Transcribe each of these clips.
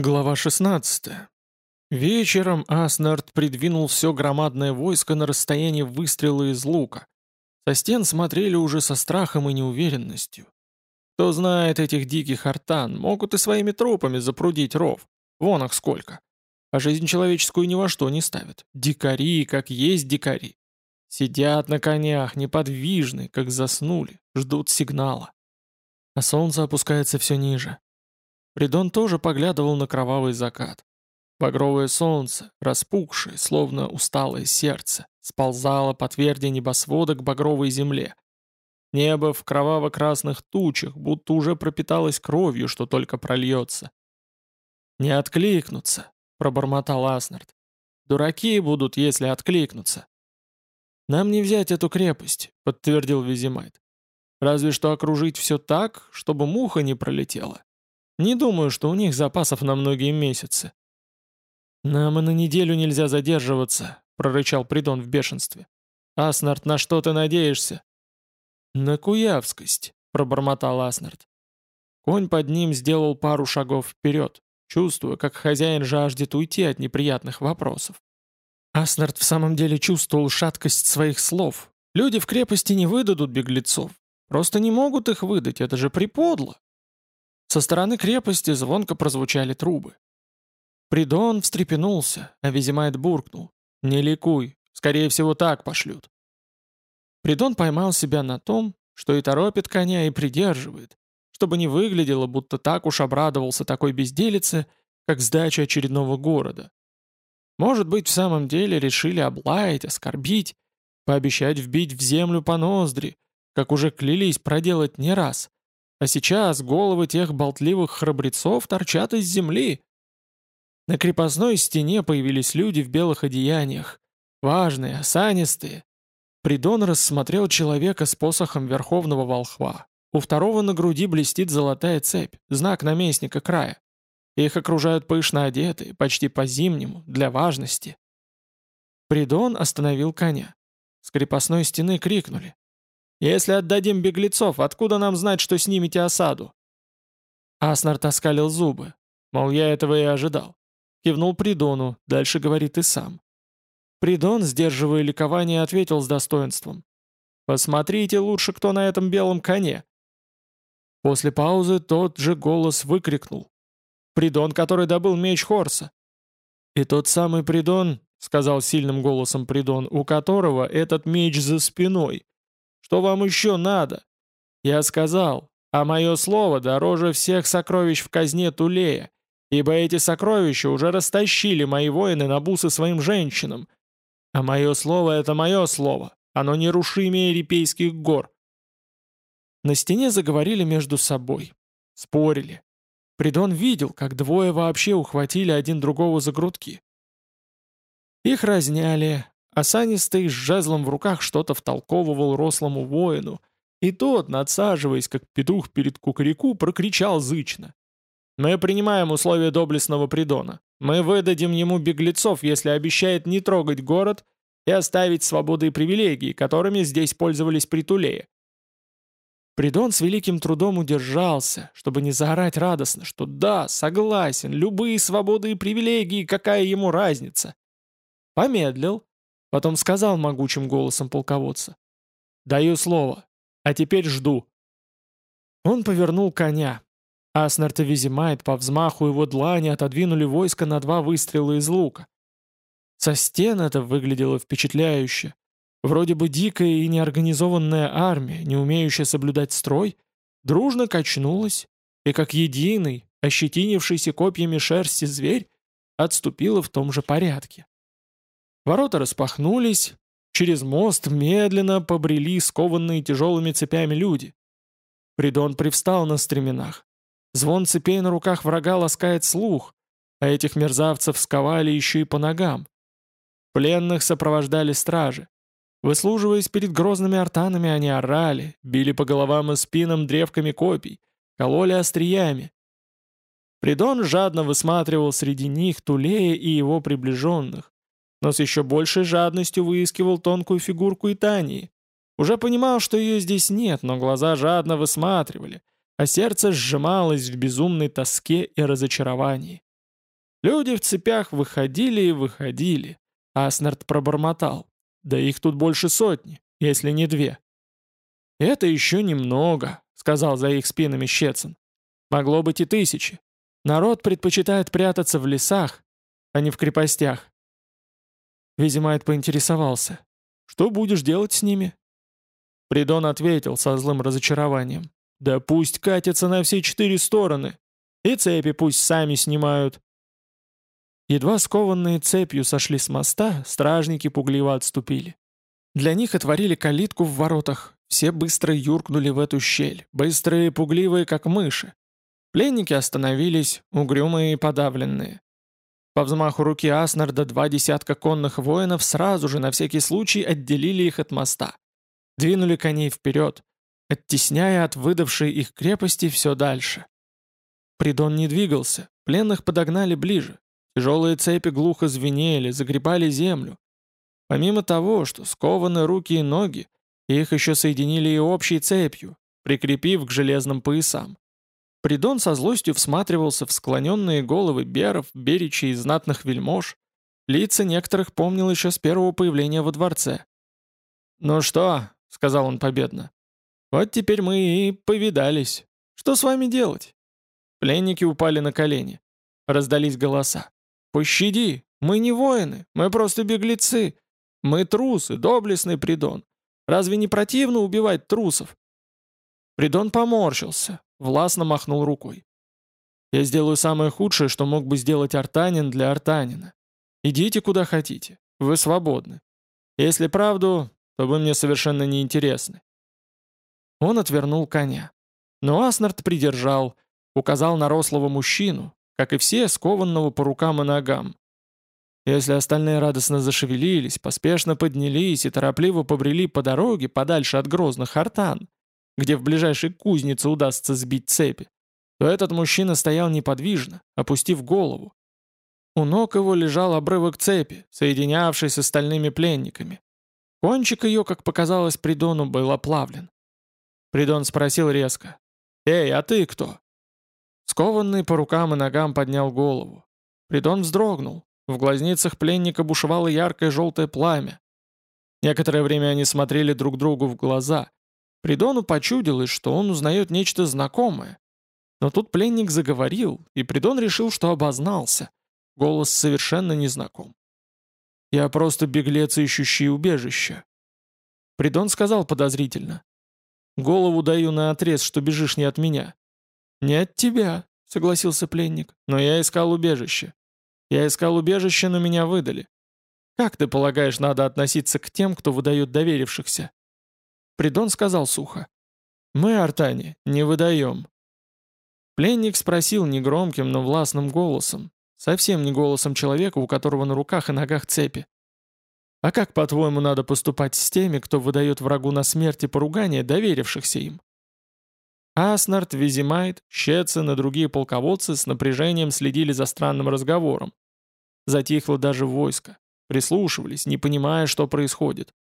Глава 16. Вечером Аснард придвинул все громадное войско на расстояние выстрела из лука. Со стен смотрели уже со страхом и неуверенностью. Кто знает этих диких артан, могут и своими трупами запрудить ров. Вон их сколько. А жизнь человеческую ни во что не ставят. Дикари, как есть дикари. Сидят на конях, неподвижны, как заснули, ждут сигнала. А солнце опускается все ниже. Придон тоже поглядывал на кровавый закат. Багровое солнце, распухшее, словно усталое сердце, сползало по тверди небосвода к багровой земле. Небо в кроваво-красных тучах, будто уже пропиталось кровью, что только прольется. «Не откликнутся», — пробормотал Аснард. «Дураки будут, если откликнутся». «Нам не взять эту крепость», — подтвердил Визимайт. «Разве что окружить все так, чтобы муха не пролетела. Не думаю, что у них запасов на многие месяцы. «Нам и на неделю нельзя задерживаться», — прорычал Придон в бешенстве. «Аснард, на что ты надеешься?» «На куявскость», — пробормотал Аснард. Конь под ним сделал пару шагов вперед, чувствуя, как хозяин жаждет уйти от неприятных вопросов. Аснард в самом деле чувствовал шаткость своих слов. Люди в крепости не выдадут беглецов. Просто не могут их выдать, это же приподло. Со стороны крепости звонко прозвучали трубы. Придон встрепенулся, а Визимайт буркнул. «Не ликуй, скорее всего так пошлют». Придон поймал себя на том, что и торопит коня, и придерживает, чтобы не выглядело, будто так уж обрадовался такой безделице, как сдача очередного города. Может быть, в самом деле решили облаять, оскорбить, пообещать вбить в землю по ноздри, как уже клялись проделать не раз, а сейчас головы тех болтливых храбрецов торчат из земли. На крепостной стене появились люди в белых одеяниях. Важные, осанистые. Придон рассмотрел человека с посохом верховного волхва. У второго на груди блестит золотая цепь, знак наместника края. Их окружают пышно одетые, почти по-зимнему, для важности. Придон остановил коня. С крепостной стены крикнули. Если отдадим беглецов, откуда нам знать, что снимете осаду?» Аснард оскалил зубы. Мол, я этого и ожидал. Кивнул Придону, дальше говорит и сам. Придон, сдерживая ликование, ответил с достоинством. «Посмотрите лучше, кто на этом белом коне». После паузы тот же голос выкрикнул. «Придон, который добыл меч Хорса». «И тот самый Придон», — сказал сильным голосом Придон, «у которого этот меч за спиной, что вам еще надо?» Я сказал, а мое слово дороже всех сокровищ в казне Тулея, ибо эти сокровища уже растащили мои воины на бусы своим женщинам. А мое слово — это мое слово, оно нерушимее Репейских гор. На стене заговорили между собой, спорили. Придон видел, как двое вообще ухватили один другого за грудки. Их разняли, Осанистый с жезлом в руках что-то втолковывал рослому воину, и тот, надсаживаясь, как петух перед кукареку, прокричал зычно. «Мы принимаем условия доблестного придона. Мы выдадим ему беглецов, если обещает не трогать город и оставить свободы и привилегии, которыми здесь пользовались при Тулее». Придон с великим трудом удержался, чтобы не заорать радостно, что да, согласен, любые свободы и привилегии, какая ему разница. Помедлил, Потом сказал могучим голосом полководца. «Даю слово. А теперь жду». Он повернул коня. Аснарт и Визимайт по взмаху его длани отодвинули войско на два выстрела из лука. Со стен это выглядело впечатляюще. Вроде бы дикая и неорганизованная армия, не умеющая соблюдать строй, дружно качнулась, и как единый, ощетинившийся копьями шерсти зверь, отступила в том же порядке. Ворота распахнулись, через мост медленно побрели скованные тяжелыми цепями люди. Придон привстал на стременах. Звон цепей на руках врага ласкает слух, а этих мерзавцев сковали еще и по ногам. Пленных сопровождали стражи. Выслуживаясь перед грозными артанами, они орали, били по головам и спинам древками копий, кололи остриями. Придон жадно высматривал среди них Тулея и его приближенных, но с еще большей жадностью выискивал тонкую фигурку Итании. Уже понимал, что ее здесь нет, но глаза жадно высматривали, а сердце сжималось в безумной тоске и разочаровании. Люди в цепях выходили и выходили. Аснард пробормотал. Да их тут больше сотни, если не две. «Это еще немного», — сказал за их спинами Щецин. «Могло быть и тысячи. Народ предпочитает прятаться в лесах, а не в крепостях». Визимайт поинтересовался. «Что будешь делать с ними?» Придон ответил со злым разочарованием. «Да пусть катятся на все четыре стороны. И цепи пусть сами снимают». Едва скованные цепью сошли с моста, стражники пугливо отступили. Для них отворили калитку в воротах, все быстро юркнули в эту щель, быстрые и пугливые, как мыши. Пленники остановились, угрюмые и подавленные. По взмаху руки Аснарда два десятка конных воинов сразу же на всякий случай отделили их от моста. Двинули коней вперед, оттесняя от выдавшей их крепости все дальше. Придон не двигался, пленных подогнали ближе. Тяжелые цепи глухо звенели, загребали землю. Помимо того, что скованы руки и ноги, их еще соединили и общей цепью, прикрепив к железным поясам. Придон со злостью всматривался в склоненные головы беров, беричей и знатных вельмож. Лица некоторых помнил еще с первого появления во дворце. «Ну что?» — сказал он победно. «Вот теперь мы и повидались. Что с вами делать?» Пленники упали на колени. Раздались голоса. «Пощади! Мы не воины, мы просто беглецы. Мы трусы, доблестный Придон. Разве не противно убивать трусов?» Придон поморщился, властно махнул рукой. «Я сделаю самое худшее, что мог бы сделать артанин для артанина. Идите куда хотите, вы свободны. Если правду, то вы мне совершенно не интересны». Он отвернул коня. Но Аснард придержал, указал на рослого мужчину, как и все, скованного по рукам и ногам. Если остальные радостно зашевелились, поспешно поднялись и торопливо побрели по дороге подальше от грозных артан, где в ближайшей кузнице удастся сбить цепи, то этот мужчина стоял неподвижно, опустив голову. У ног его лежал обрывок цепи, соединявший с остальными пленниками. Кончик ее, как показалось Придону, был оплавлен. Придон спросил резко. «Эй, а ты кто?» Скованный по рукам и ногам поднял голову. Придон вздрогнул, в глазницах пленника бушевало яркое желтое пламя. Некоторое время они смотрели друг другу в глаза. Придону почудилось, что он узнает нечто знакомое. Но тут пленник заговорил, и Придон решил, что обознался. Голос совершенно незнаком. «Я просто беглец, ищущий убежище». Придон сказал подозрительно. «Голову даю на отрез, что бежишь не от меня». «Не от тебя», — согласился пленник, — «но я искал убежище. Я искал убежище, но меня выдали. Как ты полагаешь, надо относиться к тем, кто выдает доверившихся?» Придон сказал сухо. «Мы, Артане, не выдаем». Пленник спросил негромким, но властным голосом, совсем не голосом человека, у которого на руках и ногах цепи. «А как, по-твоему, надо поступать с теми, кто выдает врагу на смерть и поругание, доверившихся им?» Аснард, Визимайт, Щецин и другие полководцы с напряжением следили за странным разговором. Затихло даже войско. Прислушивались, не понимая, что происходит.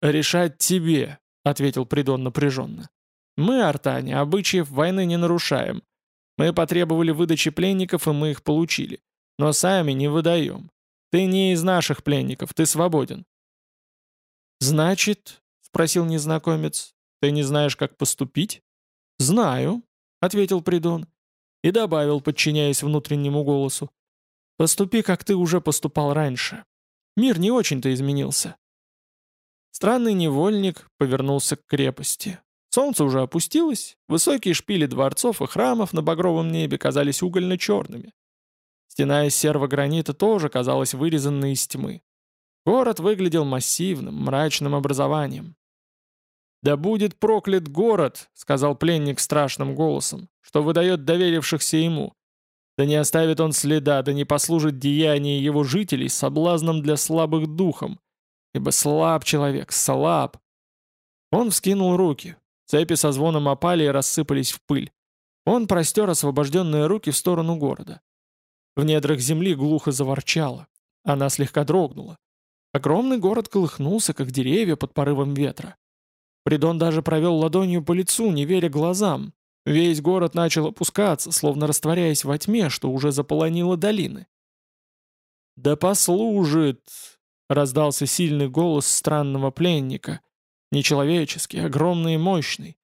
«Решать тебе», — ответил Придон напряженно. «Мы, артане, обычаев войны не нарушаем. Мы потребовали выдачи пленников, и мы их получили. Но сами не выдаем. Ты не из наших пленников, ты свободен». «Значит», — спросил незнакомец, — «ты не знаешь, как поступить?» «Знаю», — ответил Придон. И добавил, подчиняясь внутреннему голосу. «Поступи, как ты уже поступал раньше. Мир не очень-то изменился». Странный невольник повернулся к крепости. Солнце уже опустилось, высокие шпили дворцов и храмов на багровом небе казались угольно-черными. Стена из серого гранита тоже казалась вырезанной из тьмы. Город выглядел массивным, мрачным образованием. «Да будет проклят город», — сказал пленник страшным голосом, «что выдает доверившихся ему. Да не оставит он следа, да не послужит деяние его жителей соблазном для слабых духом, ибо слаб человек, слаб». Он вскинул руки. Цепи со звоном опали и рассыпались в пыль. Он простер освобожденные руки в сторону города. В недрах земли глухо заворчало. Она слегка дрогнула. Огромный город колыхнулся, как деревья под порывом ветра. Придон даже провел ладонью по лицу, не веря глазам. Весь город начал опускаться, словно растворяясь во тьме, что уже заполонило долины. «Да послужит!» — раздался сильный голос странного пленника, нечеловеческий, огромный и мощный,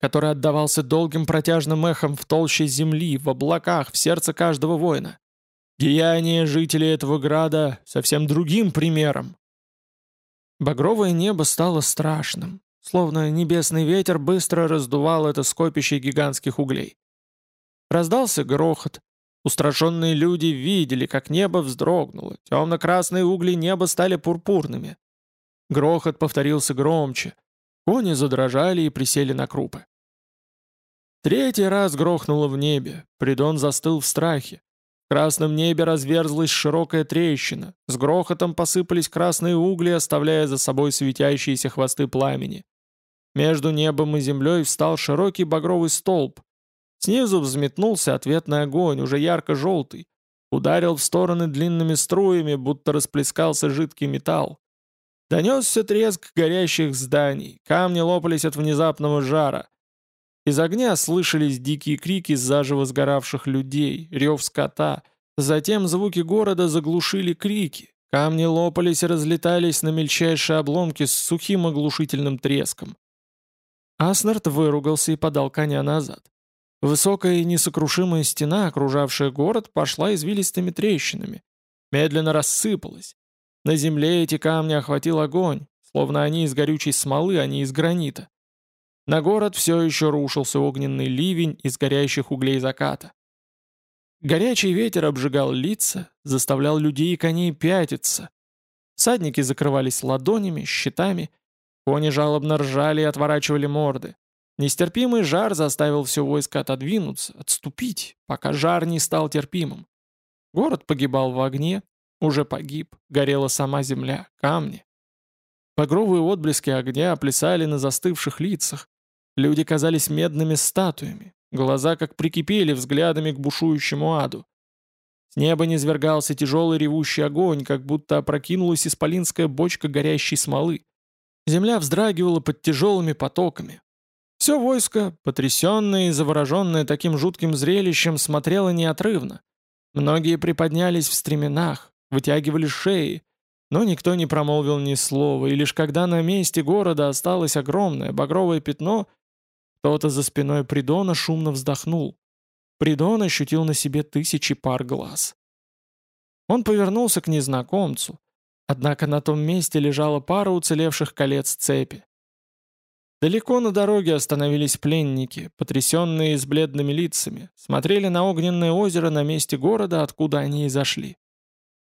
который отдавался долгим протяжным эхом в толще земли, в облаках, в сердце каждого воина. Деяние жителей этого града совсем другим примером. Багровое небо стало страшным, словно небесный ветер быстро раздувал это скопище гигантских углей. Раздался грохот. Устрашенные люди видели, как небо вздрогнуло, темно-красные угли неба стали пурпурными. Грохот повторился громче. Кони задрожали и присели на крупы. Третий раз грохнуло в небе, Придон застыл в страхе. В красном небе разверзлась широкая трещина, с грохотом посыпались красные угли, оставляя за собой светящиеся хвосты пламени. Между небом и землей встал широкий багровый столб. Снизу взметнулся ответный огонь, уже ярко-желтый. Ударил в стороны длинными струями, будто расплескался жидкий металл. Донесся треск горящих зданий, камни лопались от внезапного жара. Из огня слышались дикие крики заживо сгоравших людей, рев скота. Затем звуки города заглушили крики. Камни лопались и разлетались на мельчайшие обломки с сухим оглушительным треском. Аснард выругался и подал коня назад. Высокая и несокрушимая стена, окружавшая город, пошла извилистыми трещинами. Медленно рассыпалась. На земле эти камни охватил огонь, словно они из горючей смолы, а не из гранита. На город все еще рушился огненный ливень из горящих углей заката. Горячий ветер обжигал лица, заставлял людей и коней пятиться. Садники закрывались ладонями, щитами, кони жалобно ржали и отворачивали морды. Нестерпимый жар заставил все войско отодвинуться, отступить, пока жар не стал терпимым. Город погибал в огне, уже погиб, горела сама земля, камни. Багровые отблески огня плясали на застывших лицах, Люди казались медными статуями, глаза как прикипели взглядами к бушующему аду. С неба низвергался тяжелый ревущий огонь, как будто опрокинулась исполинская бочка горящей смолы. Земля вздрагивала под тяжелыми потоками. Все войско, потрясенное и завороженное таким жутким зрелищем, смотрело неотрывно. Многие приподнялись в стременах, вытягивали шеи, но никто не промолвил ни слова, и лишь когда на месте города осталось огромное багровое пятно — кто-то за спиной Придона шумно вздохнул. Придон ощутил на себе тысячи пар глаз. Он повернулся к незнакомцу, однако на том месте лежала пара уцелевших колец цепи. Далеко на дороге остановились пленники, потрясенные с бледными лицами, смотрели на огненное озеро на месте города, откуда они и зашли.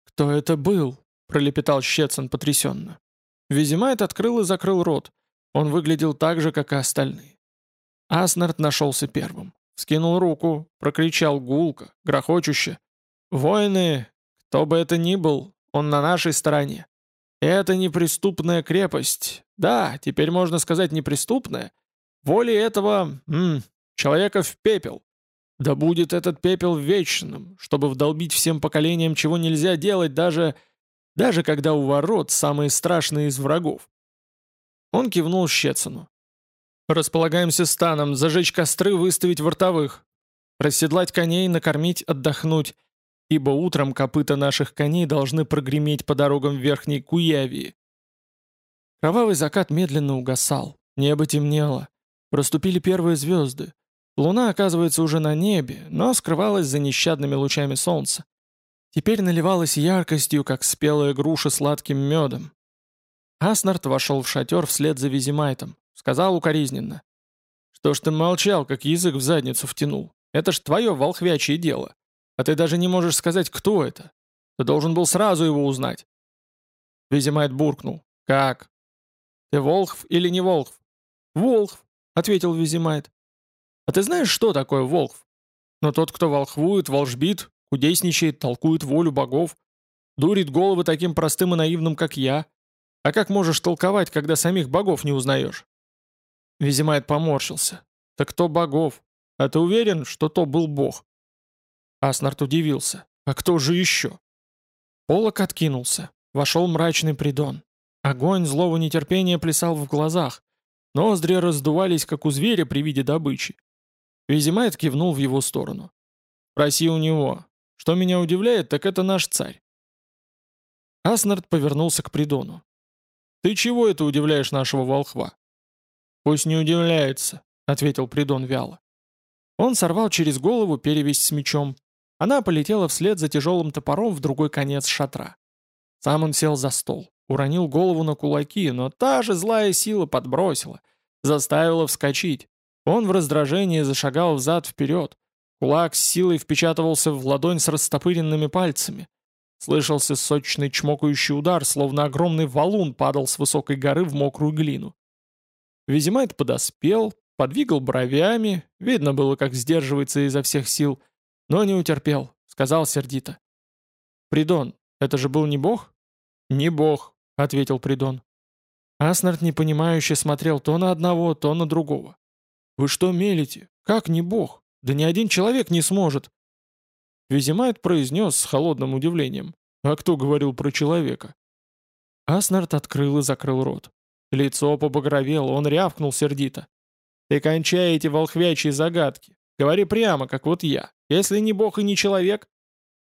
«Кто это был?» — пролепетал Щецин потрясенно. Визимайт открыл и закрыл рот. Он выглядел так же, как и остальные. Аснард нашелся первым. Скинул руку, прокричал гулко, грохочуще. «Воины, кто бы это ни был, он на нашей стороне. Это неприступная крепость. Да, теперь можно сказать неприступная. Волей этого... -м, человека в пепел. Да будет этот пепел вечным, чтобы вдолбить всем поколениям, чего нельзя делать даже... даже когда у ворот самые страшные из врагов. Он кивнул Щецину. Располагаемся станом, зажечь костры, выставить вортовых. Расседлать коней, накормить, отдохнуть. Ибо утром копыта наших коней должны прогреметь по дорогам Верхней Куявии. Кровавый закат медленно угасал. Небо темнело. Проступили первые звезды. Луна, оказывается, уже на небе, но скрывалась за нещадными лучами солнца. Теперь наливалась яркостью, как спелая груша сладким медом. Аснард вошел в шатер вслед за Визимайтом. Сказал укоризненно. «Что ж ты молчал, как язык в задницу втянул? Это ж твое волхвячье дело. А ты даже не можешь сказать, кто это. Ты должен был сразу его узнать». Визимайт буркнул. «Как? Ты волхв или не волхв?» «Волхв», — ответил Визимайт. «А ты знаешь, что такое волхв? Но тот, кто волхвует, волжбит, кудесничает, толкует волю богов, дурит головы таким простым и наивным, как я. А как можешь толковать, когда самих богов не узнаешь?» Визимайт поморщился. «Так кто богов? А ты уверен, что то был бог?» Аснард удивился. «А кто же еще?» Полок откинулся. Вошел мрачный придон. Огонь злого нетерпения плясал в глазах. Ноздри раздувались, как у зверя при виде добычи. Визимайт кивнул в его сторону. «Проси у него. Что меня удивляет, так это наш царь. Аснард повернулся к Придону. «Ты чего это удивляешь нашего волхва?» «Пусть не удивляется», — ответил Придон вяло. Он сорвал через голову перевязь с мечом. Она полетела вслед за тяжелым топором в другой конец шатра. Сам он сел за стол, уронил голову на кулаки, но та же злая сила подбросила, заставила вскочить. Он в раздражении зашагал взад-вперед. Кулак с силой впечатывался в ладонь с растопыренными пальцами. Слышался сочный чмокающий удар, словно огромный валун падал с высокой горы в мокрую глину. Визимайт подоспел, подвигал бровями, видно было, как сдерживается изо всех сил, но не утерпел, сказал сердито. «Придон, это же был не бог?» «Не бог», — ответил Придон. Аснард непонимающе смотрел то на одного, то на другого. «Вы что мелите? Как не бог? Да ни один человек не сможет!» Визимайт произнес с холодным удивлением. «А кто говорил про человека?» Аснард открыл и закрыл рот. Лицо побагровело, он рявкнул сердито. «Ты кончай эти волхвячьи загадки. Говори прямо, как вот я. Если не бог и не человек...»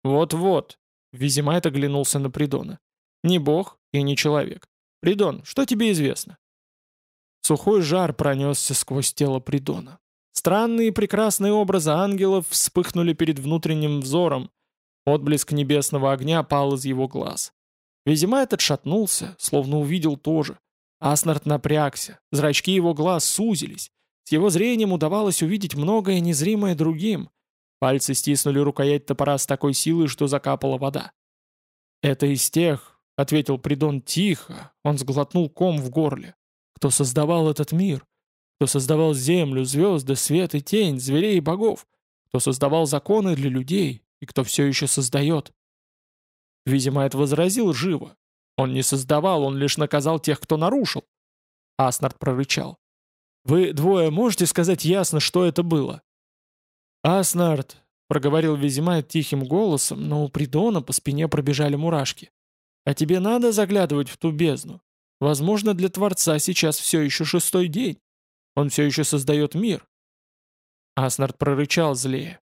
«Вот-вот», — Визимайт оглянулся на Придона. «Не бог и не человек. Придон, что тебе известно?» Сухой жар пронесся сквозь тело Придона. Странные и прекрасные образы ангелов вспыхнули перед внутренним взором. Отблеск небесного огня пал из его глаз. Визима этот шатнулся, словно увидел тоже. Аснард напрягся, зрачки его глаз сузились. С его зрением удавалось увидеть многое незримое другим. Пальцы стиснули рукоять топора с такой силой, что закапала вода. «Это из тех», — ответил Придон тихо, он сглотнул ком в горле кто создавал этот мир, кто создавал землю, звезды, свет и тень, зверей и богов, кто создавал законы для людей и кто все еще создает. Видимо, это возразил живо. Он не создавал, он лишь наказал тех, кто нарушил. Аснард прорычал. «Вы двое можете сказать ясно, что это было?» «Аснард», — проговорил Визимайт тихим голосом, но у Придона по спине пробежали мурашки. «А тебе надо заглядывать в ту бездну? Возможно, для Творца сейчас все еще шестой день. Он все еще создает мир. Аснард прорычал злее.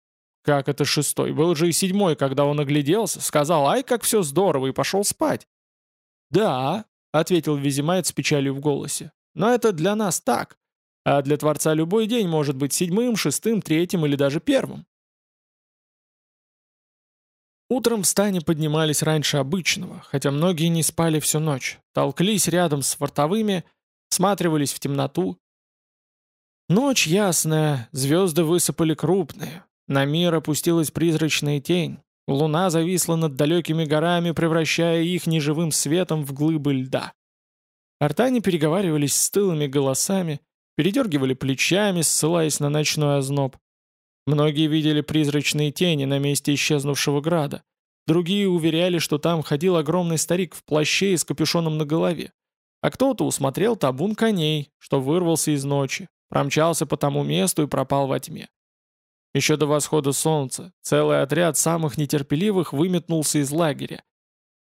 Как это шестой? Был же и седьмой, когда он огляделся, сказал «Ай, как все здорово!» и пошел спать. «Да», — ответил Визимайт с печалью в голосе, «но это для нас так, а для Творца любой день может быть седьмым, шестым, третьим или даже первым». Утром в стане поднимались раньше обычного, хотя многие не спали всю ночь, толклись рядом с фортовыми, всматривались в темноту. Ночь ясная, звезды высыпали крупные, на мир опустилась призрачная тень, луна зависла над далекими горами, превращая их неживым светом в глыбы льда. Артане переговаривались с тылыми голосами, передергивали плечами, ссылаясь на ночной озноб. Многие видели призрачные тени на месте исчезнувшего града. Другие уверяли, что там ходил огромный старик в плаще и с капюшоном на голове. А кто-то усмотрел табун коней, что вырвался из ночи, промчался по тому месту и пропал во тьме. Еще до восхода солнца целый отряд самых нетерпеливых выметнулся из лагеря.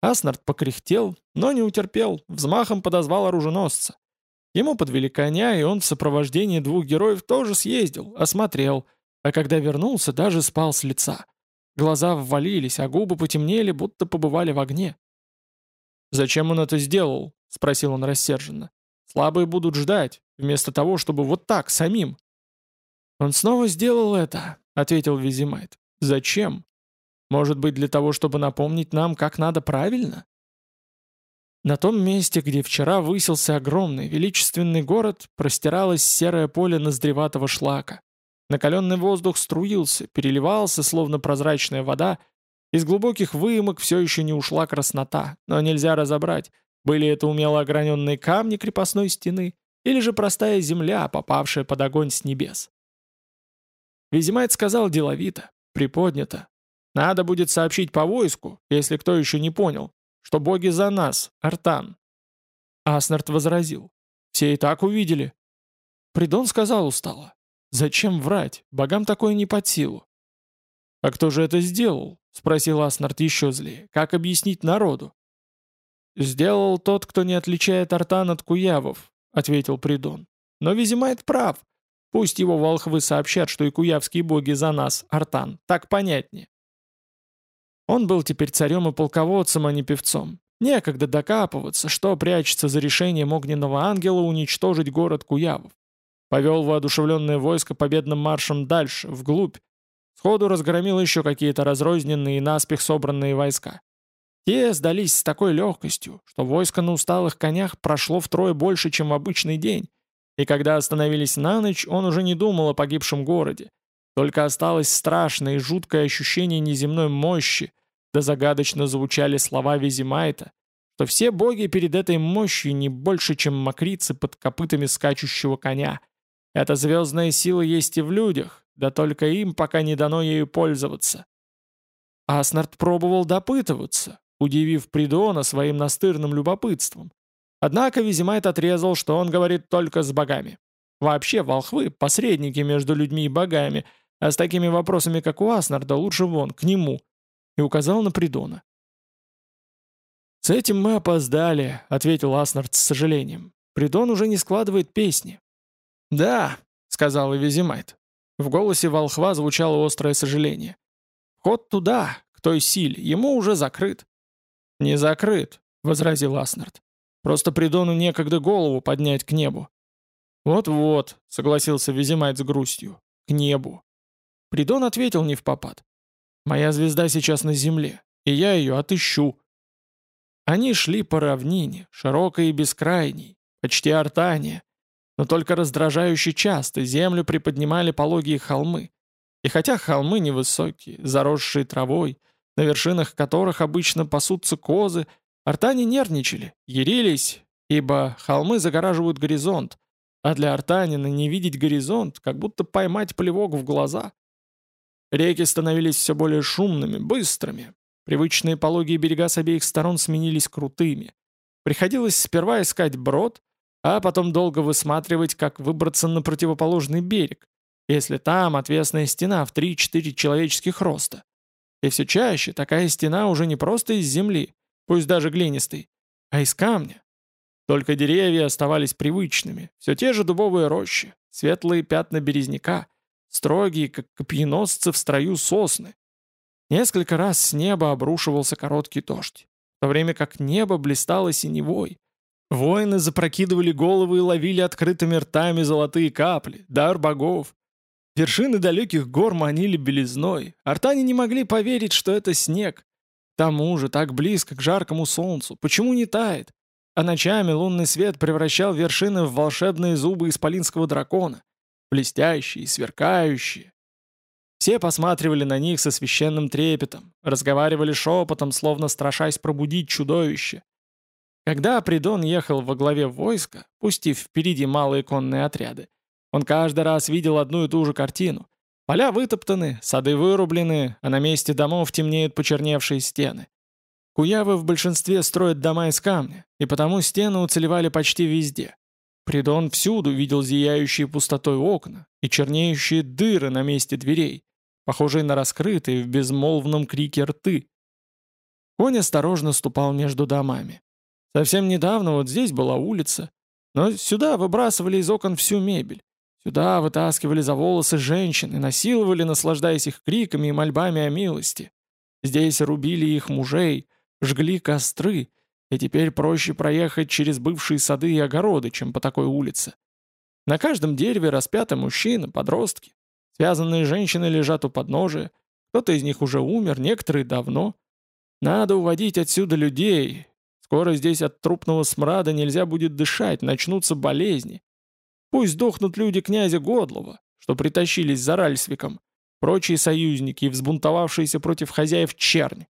Аснард покряхтел, но не утерпел, взмахом подозвал оруженосца. Ему подвели коня, и он в сопровождении двух героев тоже съездил, осмотрел, а когда вернулся, даже спал с лица. Глаза ввалились, а губы потемнели, будто побывали в огне. «Зачем он это сделал?» — спросил он рассерженно. «Слабые будут ждать, вместо того, чтобы вот так, самим». «Он снова сделал это», — ответил Визимайт. «Зачем? Может быть, для того, чтобы напомнить нам, как надо правильно?» На том месте, где вчера высился огромный, величественный город, простиралось серое поле ноздреватого шлака. Накаленный воздух струился, переливался, словно прозрачная вода. Из глубоких выемок все еще не ушла краснота, но нельзя разобрать, были это умело ограненные камни крепостной стены или же простая земля, попавшая под огонь с небес. Визимайт сказал деловито, приподнято. «Надо будет сообщить по войску, если кто еще не понял, что боги за нас, Артан». Аснард возразил. «Все и так увидели». Придон сказал устало. Зачем врать? Богам такое не под силу. «А кто же это сделал?» — спросил Аснард еще злее. «Как объяснить народу?» «Сделал тот, кто не отличает артан от куявов», — ответил Придон. «Но Визимайт прав. Пусть его волхвы сообщат, что и куявские боги за нас, артан. Так понятнее». Он был теперь царем и полководцем, а не певцом. Некогда докапываться, что прячется за решением огненного ангела уничтожить город Куявов. Повел воодушевленное войско победным маршем дальше, вглубь. Сходу разгромил еще какие-то разрозненные и наспех собранные войска. Те сдались с такой легкостью, что войско на усталых конях прошло втрое больше, чем в обычный день, и когда остановились на ночь, он уже не думал о погибшем городе. Только осталось страшное и жуткое ощущение неземной мощи, да загадочно звучали слова Визимайта, что все боги перед этой мощью не больше, чем мокрицы под копытами скачущего коня. Эта звездная сила есть и в людях, да только им пока не дано ею пользоваться. Аснард пробовал допытываться, удивив Придона своим настырным любопытством. Однако Визимайт отрезал, что он говорит только с богами. Вообще, волхвы — посредники между людьми и богами, а с такими вопросами, как у Аснарда, лучше вон, к нему — и указал на Придона. «С этим мы опоздали», — ответил Аснард с сожалением. «Придон уже не складывает песни». «Да», — сказал Эвизимайт. В голосе волхва звучало острое сожаление. «Ход туда, к той силе, ему уже закрыт». «Не закрыт», — возразил Аснард. «Просто Придону некогда голову поднять к небу». «Вот-вот», — согласился Визимайт с грустью, — «к небу». Придон ответил не в попад. Моя звезда сейчас на земле, и я ее отыщу». Они шли по равнине, широкой и бескрайней, почти артания, но только раздражающе часто землю приподнимали пологие холмы. И хотя холмы невысокие, заросшие травой, на вершинах которых обычно пасутся козы, артане нервничали, ярились, ибо холмы загораживают горизонт, а для артанина не видеть горизонт, как будто поймать плевок в глаза. Реки становились все более шумными, быстрыми. Привычные пологие берега с обеих сторон сменились крутыми. Приходилось сперва искать брод, а потом долго высматривать, как выбраться на противоположный берег, если там отвесная стена в 3-4 человеческих роста. И все чаще такая стена уже не просто из земли, пусть даже глинистой, а из камня. Только деревья оставались привычными, все те же дубовые рощи, светлые пятна березняка, строгие, как копьеносцы в строю сосны. Несколько раз с неба обрушивался короткий дождь, в то время как небо блистало синевой. Воины запрокидывали головы и ловили открытыми ртами золотые капли, дар богов. Вершины далеких гор манили белизной, артане не могли поверить, что это снег. К тому же, так близко к жаркому солнцу, почему не тает? А ночами лунный свет превращал вершины в волшебные зубы исполинского дракона блестящие, сверкающие. Все посматривали на них со священным трепетом, разговаривали шепотом, словно страшась пробудить чудовище. Когда Придон ехал во главе войска, пустив впереди малые конные отряды, он каждый раз видел одну и ту же картину. Поля вытоптаны, сады вырублены, а на месте домов темнеют почерневшие стены. Куявы в большинстве строят дома из камня, и потому стены уцелевали почти везде. Придон всюду видел зияющие пустотой окна и чернеющие дыры на месте дверей, похожие на раскрытые в безмолвном крике рты. Конь осторожно ступал между домами. Совсем недавно вот здесь была улица, но сюда выбрасывали из окон всю мебель. Сюда вытаскивали за волосы женщин и насиловали, наслаждаясь их криками и мольбами о милости. Здесь рубили их мужей, жгли костры и теперь проще проехать через бывшие сады и огороды, чем по такой улице. На каждом дереве распяты мужчины, подростки. Связанные женщины лежат у подножия. Кто-то из них уже умер, некоторые давно. Надо уводить отсюда людей. Скоро здесь от трупного смрада нельзя будет дышать, начнутся болезни. Пусть сдохнут люди князя Годлова, что притащились за Ральсвиком, прочие союзники и взбунтовавшиеся против хозяев черни.